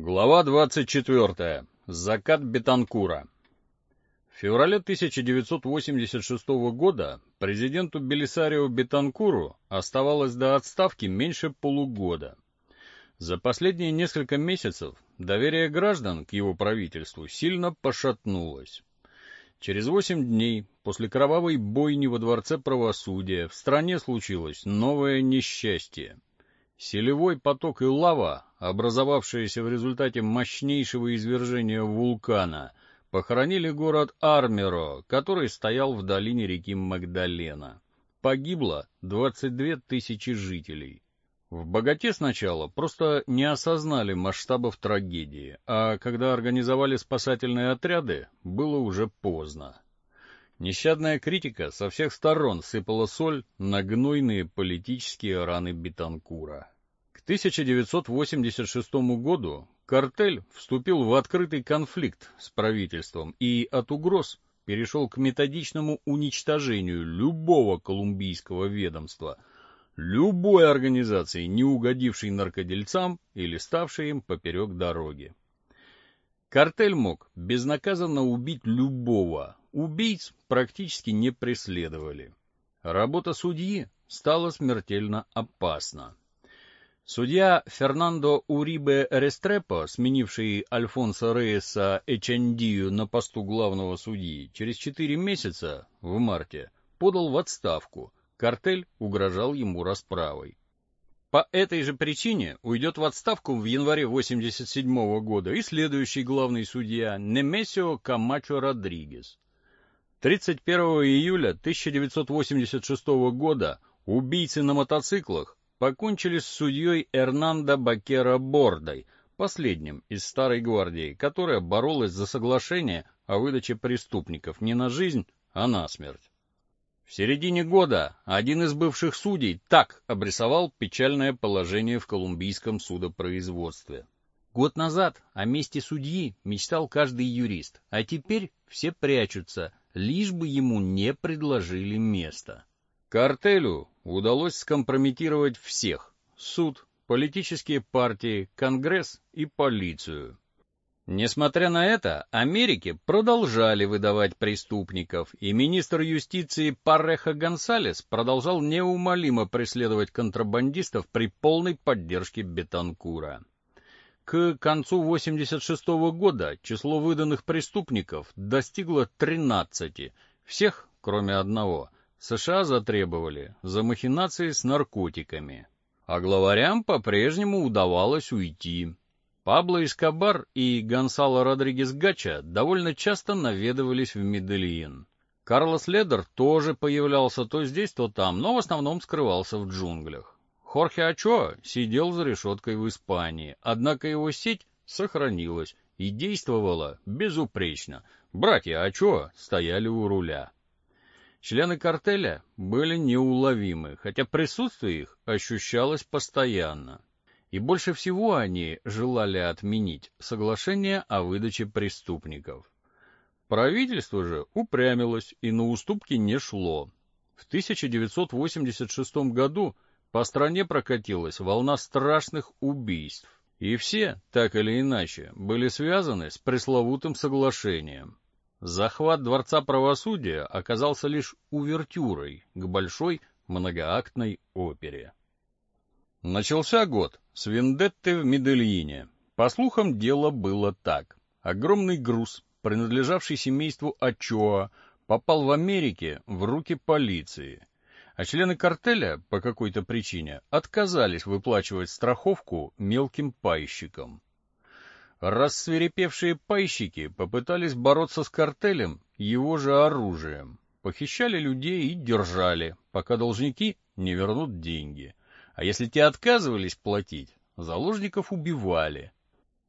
Глава 24. Закат Бетанкура. В феврале 1986 года президенту Белисарио Бетанкуру оставалось до отставки меньше полугода. За последние несколько месяцев доверие граждан к его правительству сильно пошатнулось. Через восемь дней после кровавой бойни во Дворце правосудия в стране случилось новое несчастье. Селевой поток и лава, образовавшиеся в результате мощнейшего извержения вулкана, похоронили город Армеро, который стоял в долине реки Магдалена. Погибло 22 тысячи жителей. В богате сначала просто не осознали масштабов трагедии, а когда организовали спасательные отряды, было уже поздно. Нещадная критика со всех сторон сыпала соль на гнойные политические раны Бетанкура. К 1986 году картель вступил в открытый конфликт с правительством и от угроз перешел к методичному уничтожению любого колумбийского ведомства, любой организации, не угодившей наркодельцам или ставшей им поперек дороги. Картель мог безнаказанно убить любого, Убийц практически не преследовали. Работа судьи стала смертельно опасна. Судья Фернандо Урибе Рестрепо, сменивший Альфонсо Рейса Эчендию на посту главного судьи, через четыре месяца, в марте, подал в отставку. Картель угрожал ему расправой. По этой же причине уйдет в отставку в январе 87 года и следующий главный судья Немесио Камачо Родригес. 31 июля 1986 года убийцы на мотоциклах покончили с судьей Эрнандо Бакера Бордой, последним из Старой Гвардии, которая боролась за соглашение о выдаче преступников не на жизнь, а на смерть. В середине года один из бывших судей так обрисовал печальное положение в колумбийском судопроизводстве. Год назад о месте судьи мечтал каждый юрист, а теперь все прячутся, лишь бы ему не предложили место. Картелю удалось скомпрометировать всех — суд, политические партии, Конгресс и полицию. Несмотря на это, Америке продолжали выдавать преступников, и министр юстиции Пареха Гонсалес продолжал неумолимо преследовать контрабандистов при полной поддержке Бетанкура. К концу 86 -го года число выданных преступников достигло 13. Всех, кроме одного, США затребовали за махинации с наркотиками. А главарям по-прежнему удавалось уйти. Пабло Эскобар и Гонсало Родригес Гача довольно часто наведывались в Медельин. Карлос Ледер тоже появлялся то здесь, то там, но в основном скрывался в джунглях. Хорхе Ачо сидел за решеткой в Испании, однако его сеть сохранилась и действовала безупречно. Братья Ачо стояли у руля. Члены картеля были неуловимы, хотя присутствие их ощущалось постоянно. И больше всего они желали отменить соглашение о выдаче преступников. Правительство же упрямилось и на уступки не шло. В 1986 году по стране прокатилась волна страшных убийств, и все, так или иначе, были связаны с пресловутым соглашением. Захват Дворца правосудия оказался лишь увертюрой к большой многоактной опере. Начался год с вендетты в Медельине. По слухам, дело было так. Огромный груз, принадлежавший семейству Ачоа, попал в Америке в руки полиции а члены картеля по какой-то причине отказались выплачивать страховку мелким пайщикам. Рассверепевшие пайщики попытались бороться с картелем его же оружием, похищали людей и держали, пока должники не вернут деньги. А если те отказывались платить, заложников убивали.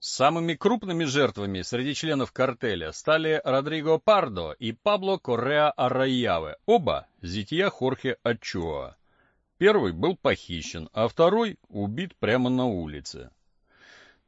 Самыми крупными жертвами среди членов картеля стали Родриго Пардо и Пабло Корреа Арраяве, оба зятья Хорхе Ачоа. Первый был похищен, а второй убит прямо на улице.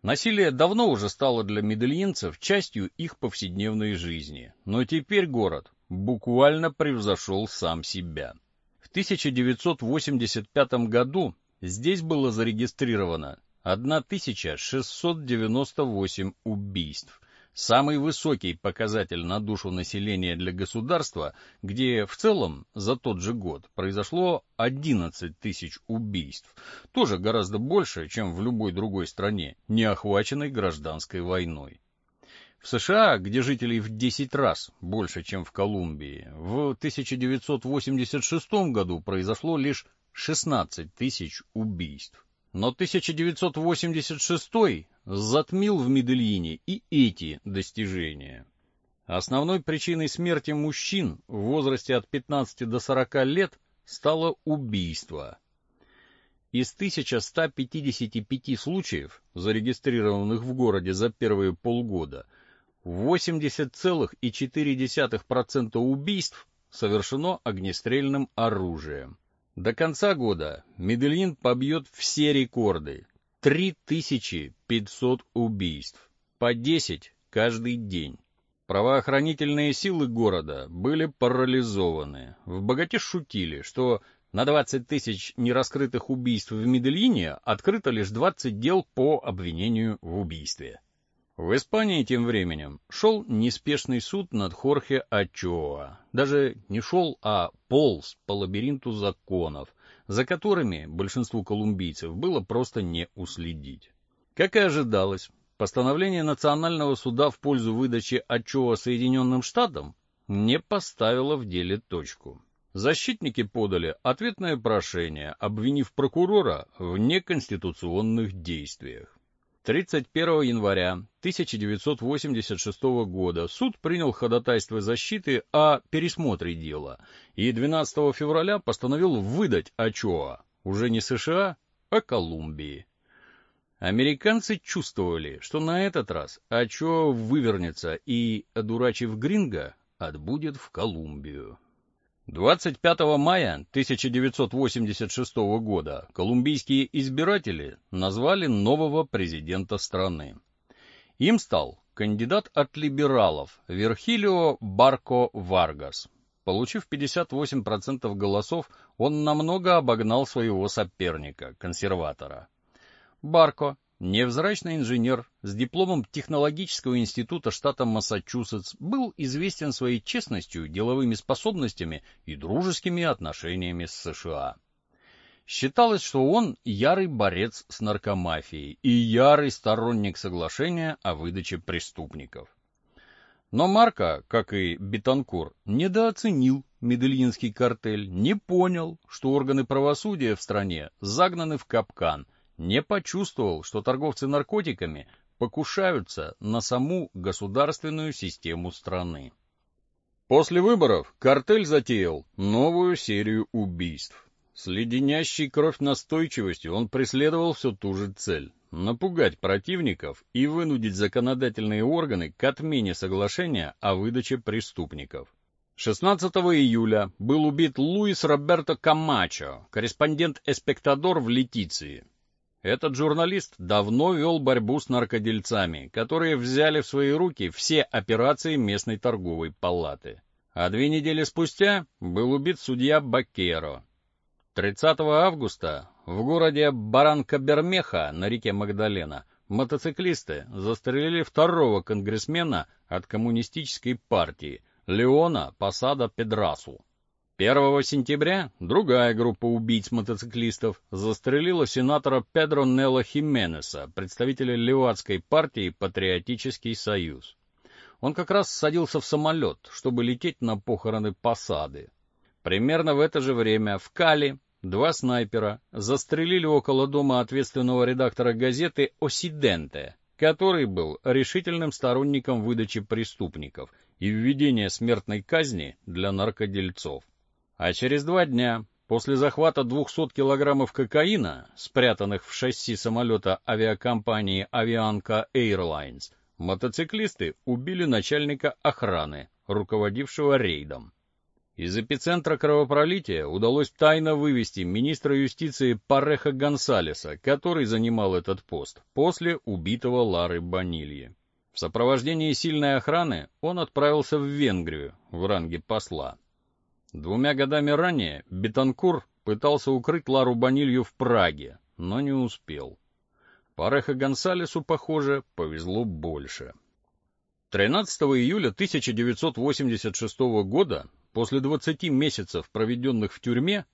Насилие давно уже стало для медельинцев частью их повседневной жизни, но теперь город буквально превзошел сам себя. В 1985 году здесь было зарегистрировано 1698 убийств. Самый высокий показатель на душу населения для государства, где в целом за тот же год произошло 11 тысяч убийств. Тоже гораздо больше, чем в любой другой стране, не охваченной гражданской войной. В США, где жителей в 10 раз больше, чем в Колумбии, в 1986 году произошло лишь 16 тысяч убийств. Но 1986 затмил в Медельине и эти достижения. Основной причиной смерти мужчин в возрасте от 15 до 40 лет стало убийство. Из 1155 случаев, зарегистрированных в городе за первые полгода, 80,4% убийств совершено огнестрельным оружием. До конца года Медельин побьет все рекорды. 3500 убийств. По 10 каждый день. Правоохранительные силы города были парализованы. В богате шутили, что на 20 тысяч нераскрытых убийств в Медельине открыто лишь 20 дел по обвинению в убийстве. В Испании тем временем шел неспешный суд над Хорхе Ачоа. Даже не шел, а полз по лабиринту законов, за которыми большинству колумбийцев было просто не уследить. Как и ожидалось, постановление Национального суда в пользу выдачи Ачоа Соединенным Штатам не поставило в деле точку. Защитники подали ответное прошение, обвинив прокурора в неконституционных действиях. 31 января 1986 года суд принял ходатайство защиты о пересмотре дела и 12 февраля постановил выдать Ачоа, уже не США, а Колумбии. Американцы чувствовали, что на этот раз Ачоа вывернется и, одурачив Гринго, отбудет в Колумбию. 25 мая 1986 года колумбийские избиратели назвали нового президента страны. Им стал кандидат от либералов Верхилио Барко Варгас. Получив 58% голосов, он намного обогнал своего соперника, консерватора. Барко Невзрачный инженер с дипломом Технологического института штата Массачусетс был известен своей честностью, деловыми способностями и дружескими отношениями с США. Считалось, что он ярый борец с наркомафией и ярый сторонник соглашения о выдаче преступников. Но Марко, как и Бетанкур, недооценил Медельинский картель, не понял, что органы правосудия в стране загнаны в капкан – не почувствовал, что торговцы наркотиками покушаются на саму государственную систему страны. После выборов картель затеял новую серию убийств. С леденящей кровь настойчивостью он преследовал все ту же цель — напугать противников и вынудить законодательные органы к отмене соглашения о выдаче преступников. 16 июля был убит Луис Роберто Камачо, корреспондент «Эспектадор» в Летиции. Этот журналист давно вел борьбу с наркодельцами, которые взяли в свои руки все операции местной торговой палаты. А две недели спустя был убит судья Бакеро. 30 августа в городе Баранка-Бермеха на реке Магдалена мотоциклисты застрелили второго конгрессмена от коммунистической партии Леона Посада Педрасу. 1 сентября другая группа убийц-мотоциклистов застрелила сенатора Педро Нелла Хименеса, представителя Левацкой партии «Патриотический союз». Он как раз садился в самолет, чтобы лететь на похороны посады. Примерно в это же время в Кали два снайпера застрелили около дома ответственного редактора газеты «Осиденте», который был решительным сторонником выдачи преступников и введения смертной казни для наркодельцов. А через два дня, после захвата 200 килограммов кокаина, спрятанных в шасси самолета авиакомпании Avianca Airlines, мотоциклисты убили начальника охраны, руководившего рейдом. Из эпицентра кровопролития удалось тайно вывести министра юстиции Пареха Гонсалеса, который занимал этот пост, после убитого Лары Банильи. В сопровождении сильной охраны он отправился в Венгрию в ранге посла. Двумя годами ранее Бетанкур пытался укрыть Лару Банилью в Праге, но не успел. Парехо Гонсалесу, похоже, повезло больше. 13 июля 1986 года, после 20 месяцев, проведенных в тюрьме,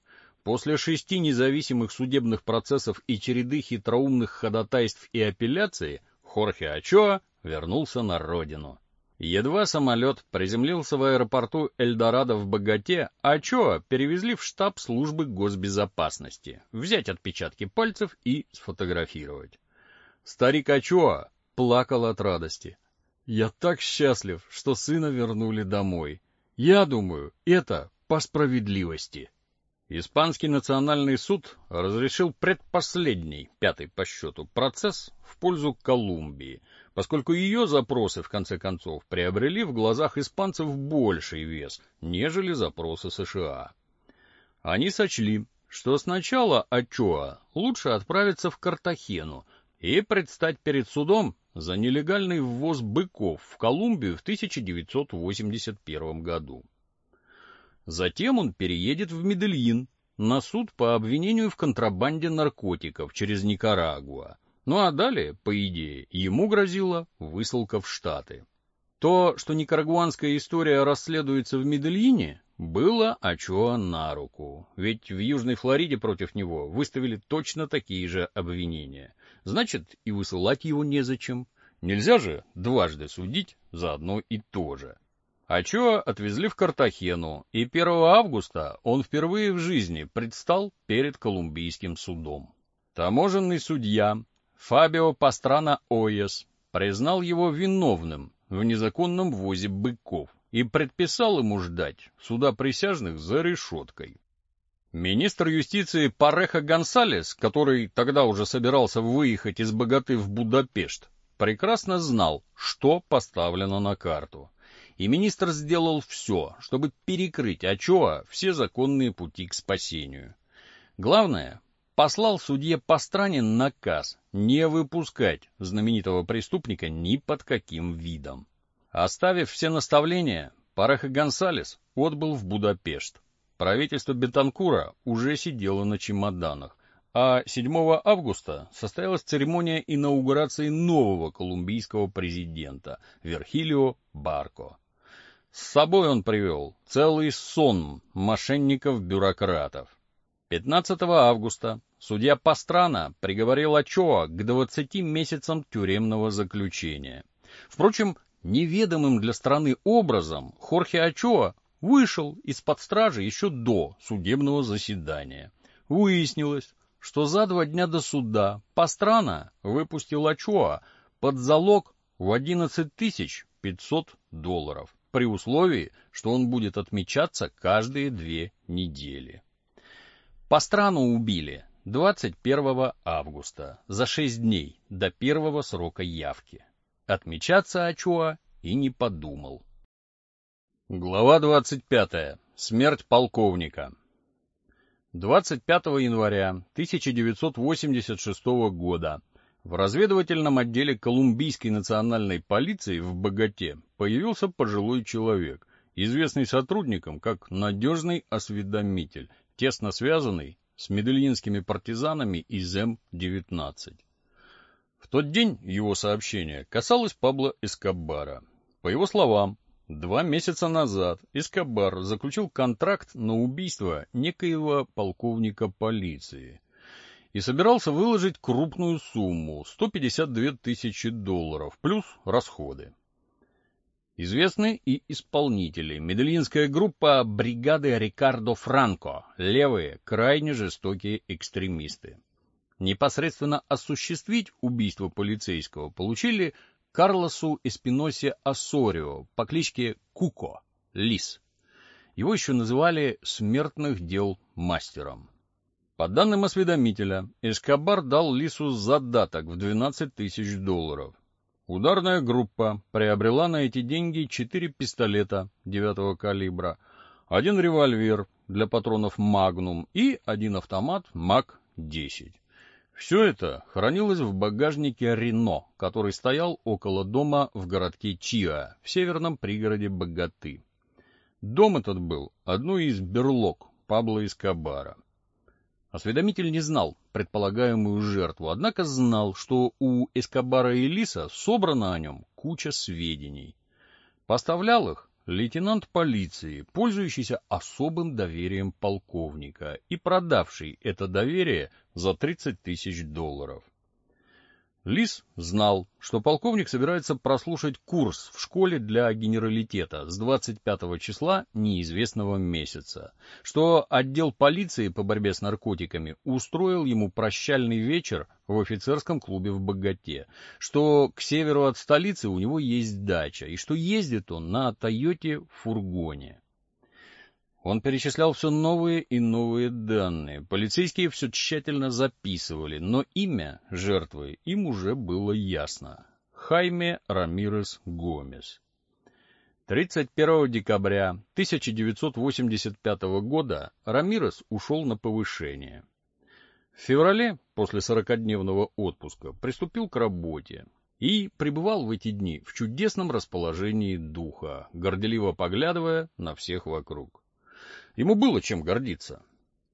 после шести независимых судебных процессов и череды хитроумных ходатайств и апелляций, Хорхе Ачоа вернулся на родину. Едва самолет приземлился в аэропорту Эльдорадо в Богате, Ачоа перевезли в штаб службы госбезопасности, взять отпечатки пальцев и сфотографировать. Старик Ачоа плакал от радости. «Я так счастлив, что сына вернули домой. Я думаю, это по справедливости». Испанский национальный суд разрешил предпоследний, пятый по счету, процесс в пользу Колумбии, поскольку ее запросы, в конце концов, приобрели в глазах испанцев больший вес, нежели запросы США. Они сочли, что сначала Ачоа лучше отправиться в Картахену и предстать перед судом за нелегальный ввоз быков в Колумбию в 1981 году. Затем он переедет в Медельин на суд по обвинению в контрабанде наркотиков через Никарагуа. Ну а далее, по идее, ему грозила высылка в Штаты. То, что никарагуанская история расследуется в Медельине, было Ачоа на руку, ведь в Южной Флориде против него выставили точно такие же обвинения. Значит, и высылать его незачем. Нельзя же дважды судить за одно и то же. Ачоа отвезли в Картахену, и 1 августа он впервые в жизни предстал перед колумбийским судом. Таможенный судья Фабио Пастрана Оес признал его виновным в незаконном ввозе быков и предписал ему ждать суда присяжных за решеткой. Министр юстиции Пареха Гонсалес, который тогда уже собирался выехать из Богаты в Будапешт, прекрасно знал, что поставлено на карту и министр сделал все, чтобы перекрыть Ачоа все законные пути к спасению. Главное, послал судье Пастранин наказ не выпускать знаменитого преступника ни под каким видом. Оставив все наставления, Параха Гонсалес отбыл в Будапешт. Правительство Бетанкура уже сидело на чемоданах, а 7 августа состоялась церемония инаугурации нового колумбийского президента Верхилио Барко. С собой он привел целый сон мошенников-бюрократов. 15 августа судья Пастрана приговорил Ачоа к 20 месяцам тюремного заключения. Впрочем, неведомым для страны образом Хорхе Ачоа вышел из-под стражи еще до судебного заседания. Выяснилось, что за два дня до суда Пастрана выпустил Ачоа под залог в 11 500 долларов при условии, что он будет отмечаться каждые две недели. По страну убили 21 августа, за шесть дней до первого срока явки. Отмечаться Ачуа и не подумал. Глава 25. Смерть полковника. 25 января 1986 года в разведывательном отделе Колумбийской национальной полиции в Богате появился пожилой человек, известный сотрудникам как надежный осведомитель, тесно связанный с медельинскими партизанами из М-19. В тот день его сообщение касалось Пабло Эскобара. По его словам, два месяца назад Эскобар заключил контракт на убийство некоего полковника полиции – и собирался выложить крупную сумму — 152 тысячи долларов, плюс расходы. Известны и исполнители. Медельинская группа бригады Рикардо Франко, левые, крайне жестокие экстремисты. Непосредственно осуществить убийство полицейского поручили Карлосу Эспиносе Ассорио по кличке Куко, Лис. Его еще называли «смертных дел мастером». По данным осведомителя, Эскобар дал Лису задаток в 12 тысяч долларов. Ударная группа приобрела на эти деньги четыре пистолета 9 калибра, один револьвер для патронов «Магнум» и один автомат МАК-10. Все это хранилось в багажнике «Рено», который стоял около дома в городке Чиа, в северном пригороде Богаты. Дом этот был одной из берлог Пабло Эскобара. Осведомитель не знал предполагаемую жертву, однако знал, что у Эскобара и Лиса собрана о нем куча сведений. Поставлял их лейтенант полиции, пользующийся особым доверием полковника и продавший это доверие за 30 тысяч долларов. Лис знал, что полковник собирается прослушать курс в школе для генералитета с 25 числа неизвестного месяца, что отдел полиции по борьбе с наркотиками устроил ему прощальный вечер в офицерском клубе в Богате, что к северу от столицы у него есть дача, и что ездит он на Тойоте в фургоне. Он перечислял все новые и новые данные. Полицейские все тщательно записывали, но имя жертвы им уже было ясно. Хайме Рамирес Гомес. 31 декабря 1985 года Рамирес ушел на повышение. В феврале, после 40-дневного отпуска, приступил к работе и пребывал в эти дни в чудесном расположении духа, горделиво поглядывая на всех вокруг. Ему было чем гордиться.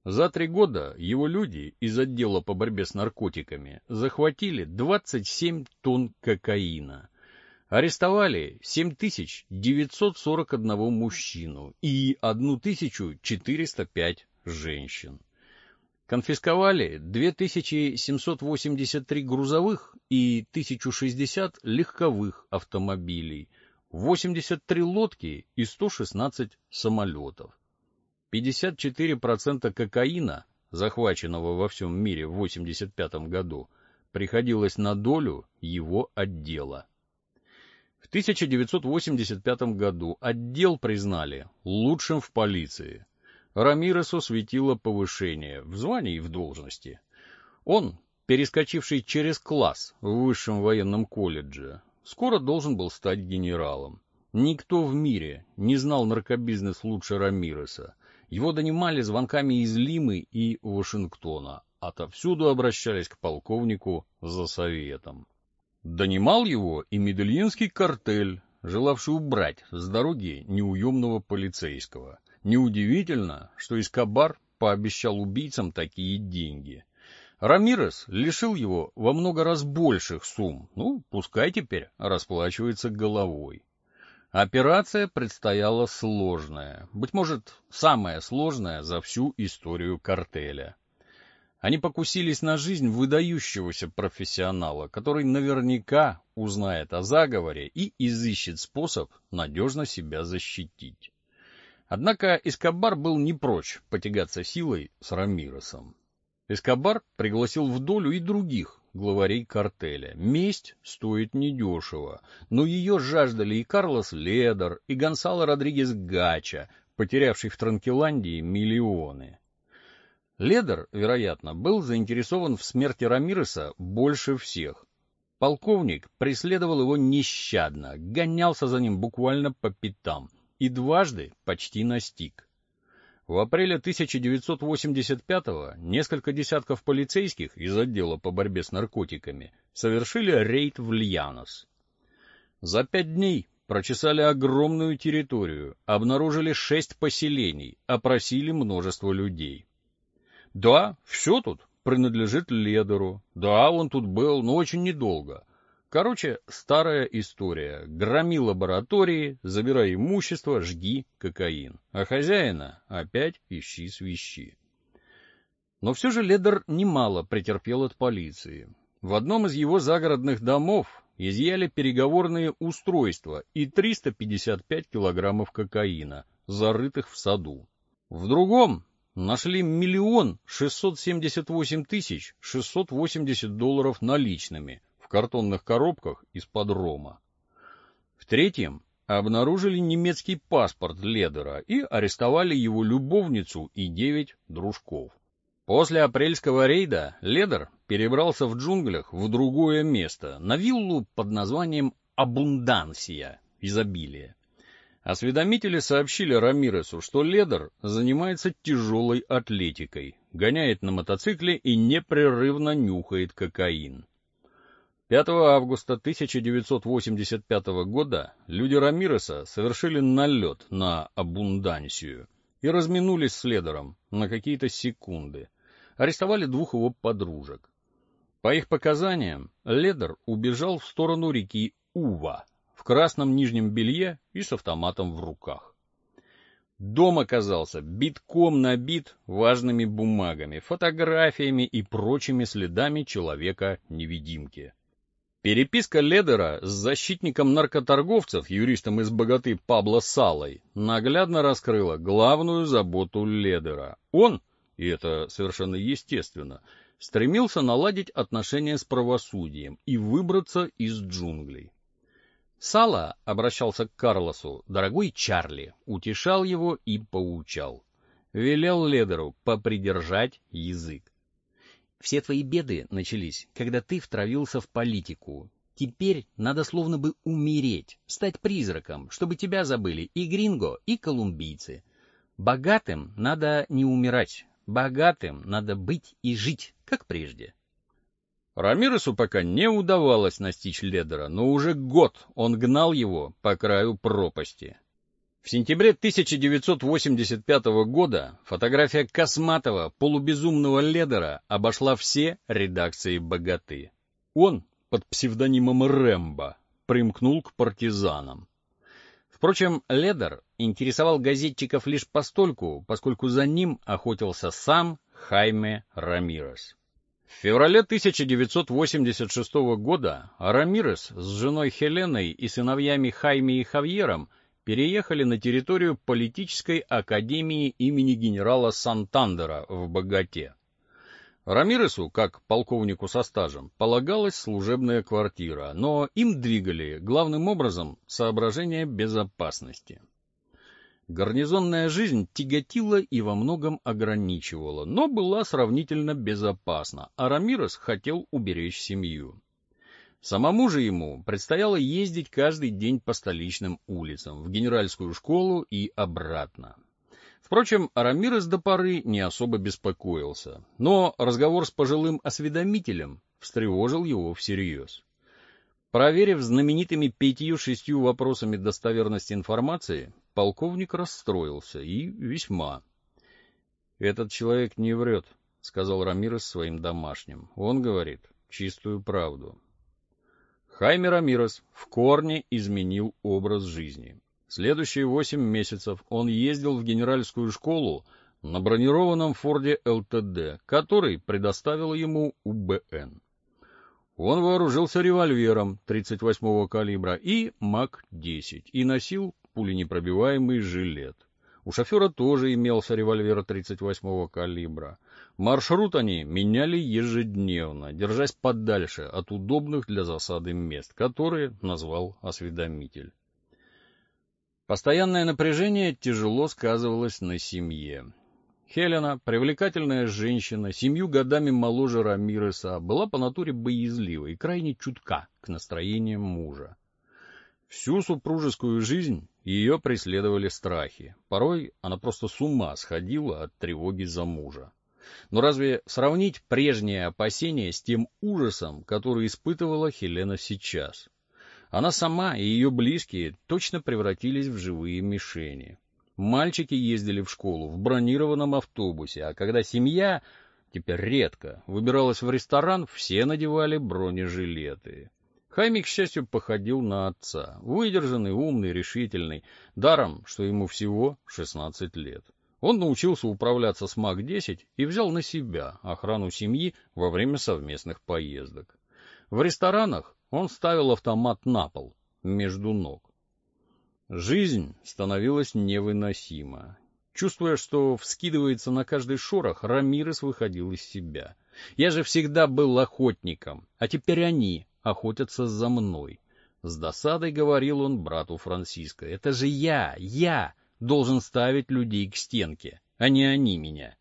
За три года его люди из отдела по борьбе с наркотиками захватили 27 тонн кокаина, арестовали 7941 мужчину и 1405 женщин. Конфисковали 2783 грузовых и 1060 легковых автомобилей, 83 лодки и 116 самолетов. 54% кокаина, захваченного во всем мире в 1985 году, приходилось на долю его отдела. В 1985 году отдел признали лучшим в полиции. Рамиресу светило повышение в звании и в должности. Он, перескочивший через класс в высшем военном колледже, скоро должен был стать генералом. Никто в мире не знал наркобизнес лучше Рамиреса. Его донимали звонками из Лимы и Вашингтона. Отовсюду обращались к полковнику за советом. Донимал его и медельинский картель, желавший убрать с дороги неуемного полицейского. Неудивительно, что Искабар пообещал убийцам такие деньги. Рамирес лишил его во много раз больших сумм. Ну, пускай теперь расплачивается головой. Операция предстояла сложная, быть может, самая сложная за всю историю картеля. Они покусились на жизнь выдающегося профессионала, который наверняка узнает о заговоре и изыщет способ надежно себя защитить. Однако Эскобар был не прочь потягаться силой с Рамиросом. Эскобар пригласил в долю и других главарей картеля. Месть стоит недешево, но ее жаждали и Карлос Ледер, и Гонсало Родригес Гача, потерявший в Транкеландии миллионы. Ледер, вероятно, был заинтересован в смерти Рамиреса больше всех. Полковник преследовал его нещадно, гонялся за ним буквально по пятам и дважды почти настиг. В апреле 1985-го несколько десятков полицейских из отдела по борьбе с наркотиками совершили рейд в Льянос. За пять дней прочесали огромную территорию, обнаружили шесть поселений, опросили множество людей. Да, все тут принадлежит Ледеру. Да, он тут был, но очень недолго. Короче, старая история. Громи лаборатории, забирай имущество, жги кокаин. А хозяина опять ищи свищи. Но все же Ледер немало претерпел от полиции. В одном из его загородных домов изъяли переговорные устройства и 355 килограммов кокаина, зарытых в саду. В другом нашли миллион шестьсот семьдесят восемь тысяч шестьсот восемьдесят долларов наличными – картонных коробках из-под рома. В третьем обнаружили немецкий паспорт Ледера и арестовали его любовницу и девять дружков. После апрельского рейда Ледер перебрался в джунглях в другое место, на виллу под названием Абундансия, изобилие. Осведомители сообщили Рамиресу, что Ледер занимается тяжелой атлетикой, гоняет на мотоцикле и непрерывно нюхает кокаин. 5 августа 1985 года люди Рамиреса совершили налет на Абундансию и разминулись с Ледером на какие-то секунды. арестовали двух его подружек. По их показаниям, Ледер убежал в сторону реки Ува в красном нижнем белье и с автоматом в руках. Дом оказался битком набит важными бумагами, фотографиями и прочими следами человека-невидимки. Переписка Ледера с защитником наркоторговцев, юристом из богаты Пабло Салой, наглядно раскрыла главную заботу Ледера. Он, и это совершенно естественно, стремился наладить отношения с правосудием и выбраться из джунглей. Сала обращался к Карлосу, дорогой Чарли, утешал его и поучал. Велел Ледеру попридержать язык. Все твои беды начались, когда ты втравился в политику. Теперь надо словно бы умереть, стать призраком, чтобы тебя забыли и гринго, и колумбийцы. Богатым надо не умирать, богатым надо быть и жить, как прежде. Рамиресу пока не удавалось настичь Ледера, но уже год он гнал его по краю пропасти. В сентябре 1985 года фотография косматого, полубезумного Ледера обошла все редакции «Богаты». Он под псевдонимом Рэмбо примкнул к партизанам. Впрочем, Ледер интересовал газетчиков лишь постольку, поскольку за ним охотился сам Хайме Рамирес. В феврале 1986 года Рамирес с женой Хеленой и сыновьями Хайме и Хавьером – переехали на территорию политической академии имени генерала Сантандера в Богате. Рамиресу, как полковнику со стажем, полагалась служебная квартира, но им двигали главным образом соображения безопасности. Гарнизонная жизнь тяготила и во многом ограничивала, но была сравнительно безопасна, а Рамирес хотел уберечь семью. Самому же ему предстояло ездить каждый день по столичным улицам, в генеральскую школу и обратно. Впрочем, Арамирес до поры не особо беспокоился, но разговор с пожилым осведомителем встревожил его всерьез. Проверив знаменитыми пятью-шестью вопросами достоверность информации, полковник расстроился и весьма. «Этот человек не врет», — сказал Рамирес своим домашним. «Он говорит чистую правду. Хайме Рамирес в корне изменил образ жизни. Следующие восемь месяцев он ездил в генеральскую школу на бронированном Форде ЛТД, который предоставил ему УБН. Он вооружился револьвером 38-го калибра и МАК-10 и носил пуленепробиваемый жилет. У шофера тоже имелся револьвер 38-го калибра. Маршрут они меняли ежедневно, держась подальше от удобных для засады мест, которые назвал осведомитель. Постоянное напряжение тяжело сказывалось на семье. Хелена, привлекательная женщина, семью годами моложе Рамиреса, была по натуре боязлива и крайне чутка к настроениям мужа. Всю супружескую жизнь ее преследовали страхи. Порой она просто с ума сходила от тревоги за мужа. Но разве сравнить прежние опасения с тем ужасом, который испытывала Хелена сейчас? Она сама и ее близкие точно превратились в живые мишени. Мальчики ездили в школу в бронированном автобусе, а когда семья, теперь редко, выбиралась в ресторан, все надевали бронежилеты. Хайми, к счастью, походил на отца. Выдержанный, умный, решительный. Даром, что ему всего 16 лет. Он научился управляться с МАК-10 и взял на себя охрану семьи во время совместных поездок. В ресторанах он ставил автомат на пол, между ног. Жизнь становилась невыносима. Чувствуя, что вскидывается на каждый шорох, Рамирес выходил из себя. «Я же всегда был охотником, а теперь они, охотятся за мной. С досадой говорил он брату Франциско. Это же я, я должен ставить людей к стенке, а не они меня.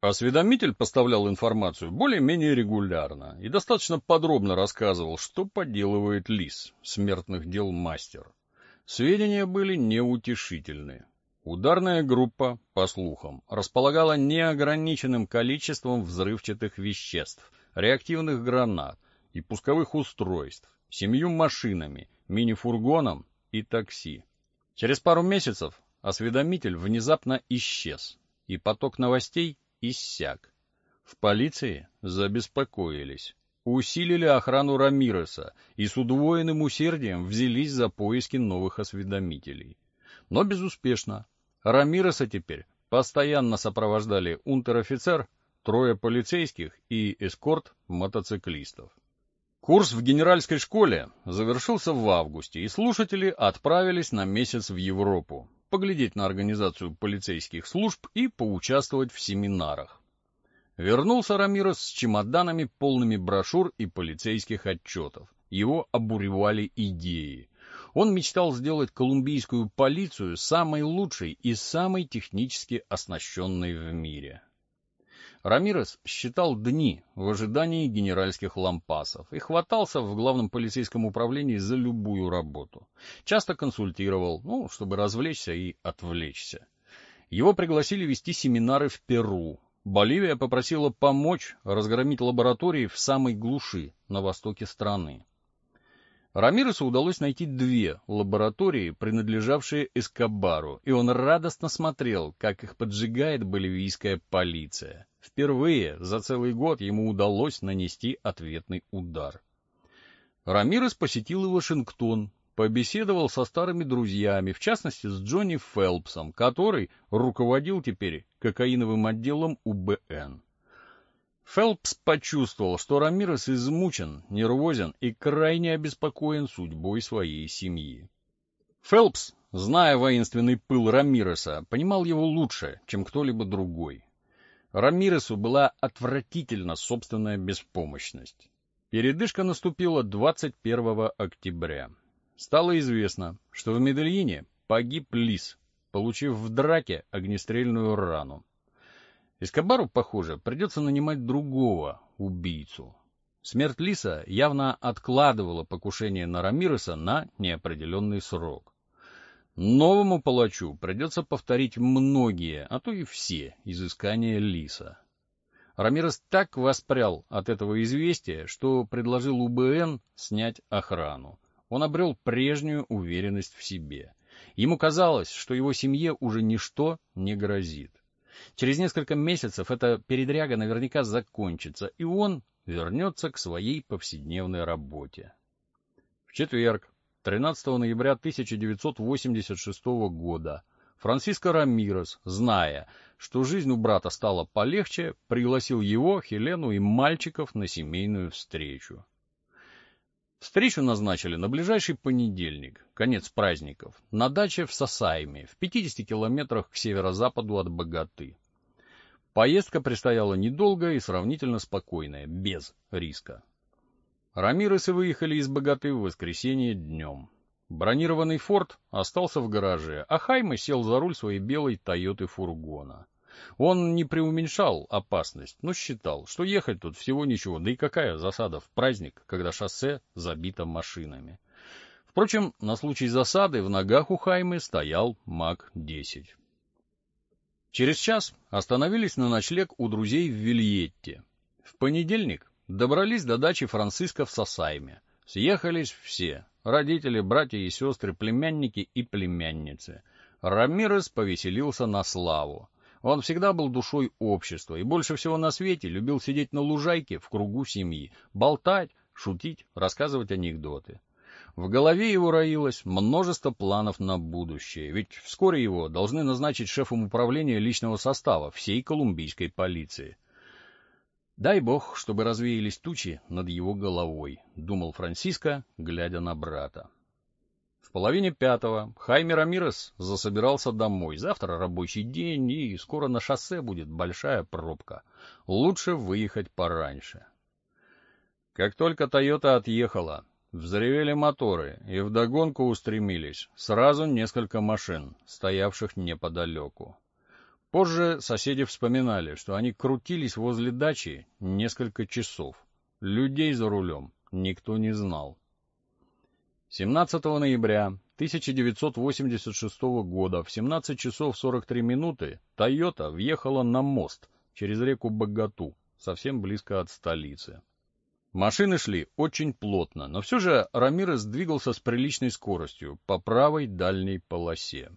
Осведомитель поставлял информацию более-менее регулярно и достаточно подробно рассказывал, что поделывает Лис, смертных дел мастер. Сведения были неутешительны. Ударная группа, по слухам, располагала неограниченным количеством взрывчатых веществ, реактивных гранат, и пусковых устройств, семью машинами, мини-фургоном и такси. Через пару месяцев осведомитель внезапно исчез, и поток новостей иссяк. В полиции забеспокоились, усилили охрану Рамиреса и с удвоенным усердием взялись за поиски новых осведомителей. Но безуспешно. Рамиреса теперь постоянно сопровождали унтер-офицер, трое полицейских и эскорт мотоциклистов. Курс в генеральской школе завершился в августе, и слушатели отправились на месяц в Европу, поглядеть на организацию полицейских служб и поучаствовать в семинарах. Вернулся Рамирос с чемоданами, полными брошюр и полицейских отчетов. Его обуревали идеи. Он мечтал сделать колумбийскую полицию самой лучшей и самой технически оснащенной в мире. Рамирес считал дни в ожидании генеральских лампасов и хватался в главном полицейском управлении за любую работу. Часто консультировал, ну, чтобы развлечься и отвлечься. Его пригласили вести семинары в Перу. Боливия попросила помочь разгромить лаборатории в самой глуши на востоке страны. Рамиресу удалось найти две лаборатории, принадлежавшие Эскобару, и он радостно смотрел, как их поджигает боливийская полиция. Впервые за целый год ему удалось нанести ответный удар. Рамирес посетил и Вашингтон, побеседовал со старыми друзьями, в частности с Джонни Фелпсом, который руководил теперь кокаиновым отделом УБН. Фелпс почувствовал, что Рамирес измучен, нервозен и крайне обеспокоен судьбой своей семьи. Фелпс, зная воинственный пыл Рамиреса, понимал его лучше, чем кто-либо другой. Рамиресу была отвратительна собственная беспомощность. Передышка наступила 21 октября. Стало известно, что в Медельине погиб Лис, получив в драке огнестрельную рану. Эскобару, похоже, придется нанимать другого убийцу. Смерть Лиса явно откладывала покушение на Рамиреса на неопределенный срок. Новому палачу придется повторить многие, а то и все изыскания Лиса. Рамирес так воспрял от этого известия, что предложил УБН снять охрану. Он обрел прежнюю уверенность в себе. Ему казалось, что его семье уже ничто не грозит. Через несколько месяцев эта передряга наверняка закончится, и он вернется к своей повседневной работе. В четверг, 13 ноября 1986 года, Франциско Рамирес, зная, что жизнь у брата стала полегче, пригласил его, Хелену и мальчиков на семейную встречу. Встречу назначили на ближайший понедельник, конец праздников, на даче в Сосайме, в 50 километрах к северо-западу от Богаты. Поездка предстояла недолгая и сравнительно спокойная, без риска. Рамиресы выехали из Богаты в воскресенье днем. Бронированный форт остался в гараже, а Хайме сел за руль своей белой Тойоты фургона. Он не преуменьшал опасность, но считал, что ехать тут всего ничего, да и какая засада в праздник, когда шоссе забито машинами. Впрочем, на случай засады в ногах у Хаймы стоял МАК-10. Через час остановились на ночлег у друзей в Вильетте. В понедельник добрались до дачи Франциска в Сосайме. Съехались все — родители, братья и сестры, племянники и племянницы. Рамирес повеселился на славу. Он всегда был душой общества и больше всего на свете любил сидеть на лужайке в кругу семьи, болтать, шутить, рассказывать анекдоты. В голове его роилось множество планов на будущее, ведь вскоре его должны назначить шефом управления личного состава всей колумбийской полиции. «Дай бог, чтобы развеялись тучи над его головой», — думал Франциско, глядя на брата. Половине пятого Хайме Рамирес засобирался домой. Завтра рабочий день, и скоро на шоссе будет большая пробка. Лучше выехать пораньше. Как только «Тойота» отъехала, взревели моторы, и вдогонку устремились сразу несколько машин, стоявших неподалеку. Позже соседи вспоминали, что они крутились возле дачи несколько часов. Людей за рулем никто не знал. 17 ноября 1986 года в 17 часов 43 минуты «Тойота» въехала на мост через реку Богату, совсем близко от столицы. Машины шли очень плотно, но все же Рамирес двигался с приличной скоростью по правой дальней полосе.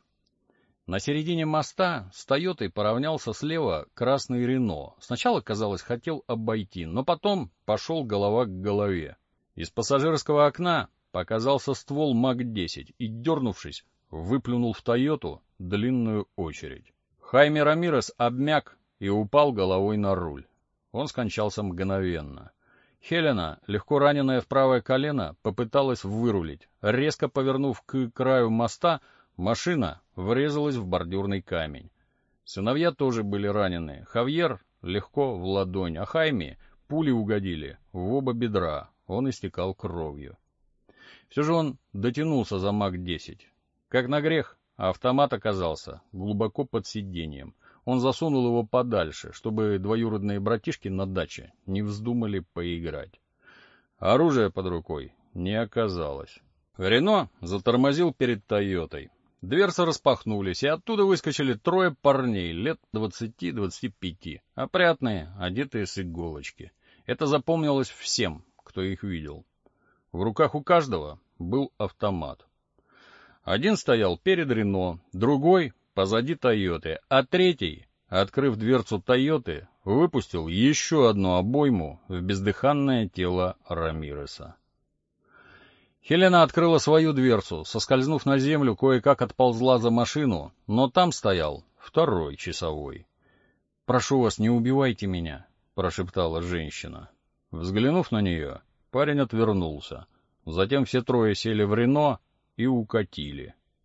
На середине моста с Тойотой поравнялся слева красный Рено. Сначала, казалось, хотел обойти, но потом пошел голова к голове. Из пассажирского окна показался ствол МАК-10 и, дернувшись, выплюнул в Тойоту длинную очередь. Хайме Рамирес обмяк и упал головой на руль. Он скончался мгновенно. Хелена, легко раненая в правое колено, попыталась вырулить. Резко повернув к краю моста, машина врезалась в бордюрный камень. Сыновья тоже были ранены. Хавьер легко в ладонь, а Хайме пули угодили в оба бедра. Он истекал кровью. Все же он дотянулся за МАК-10. Как на грех, автомат оказался глубоко под сиденьем. Он засунул его подальше, чтобы двоюродные братишки на даче не вздумали поиграть. Оружия под рукой не оказалось. Рено затормозил перед Тойотой. Дверцы распахнулись, и оттуда выскочили трое парней лет двадцати-двадцати пяти, опрятные, одетые с иголочки. Это запомнилось всем, кто их видел. В руках у каждого был автомат. Один стоял перед Рено, другой позади Тойоты, а третий, открыв дверцу Тойоты, выпустил еще одну обойму в бездыханное тело Рамиреса. Хелена открыла свою дверцу, соскользнув на землю, кое-как отползла за машину, но там стоял второй часовой. «Прошу вас, не убивайте меня», — прошептала женщина. Взглянув на нее, парень отвернулся. Затем все трое сели в Рено и укатили.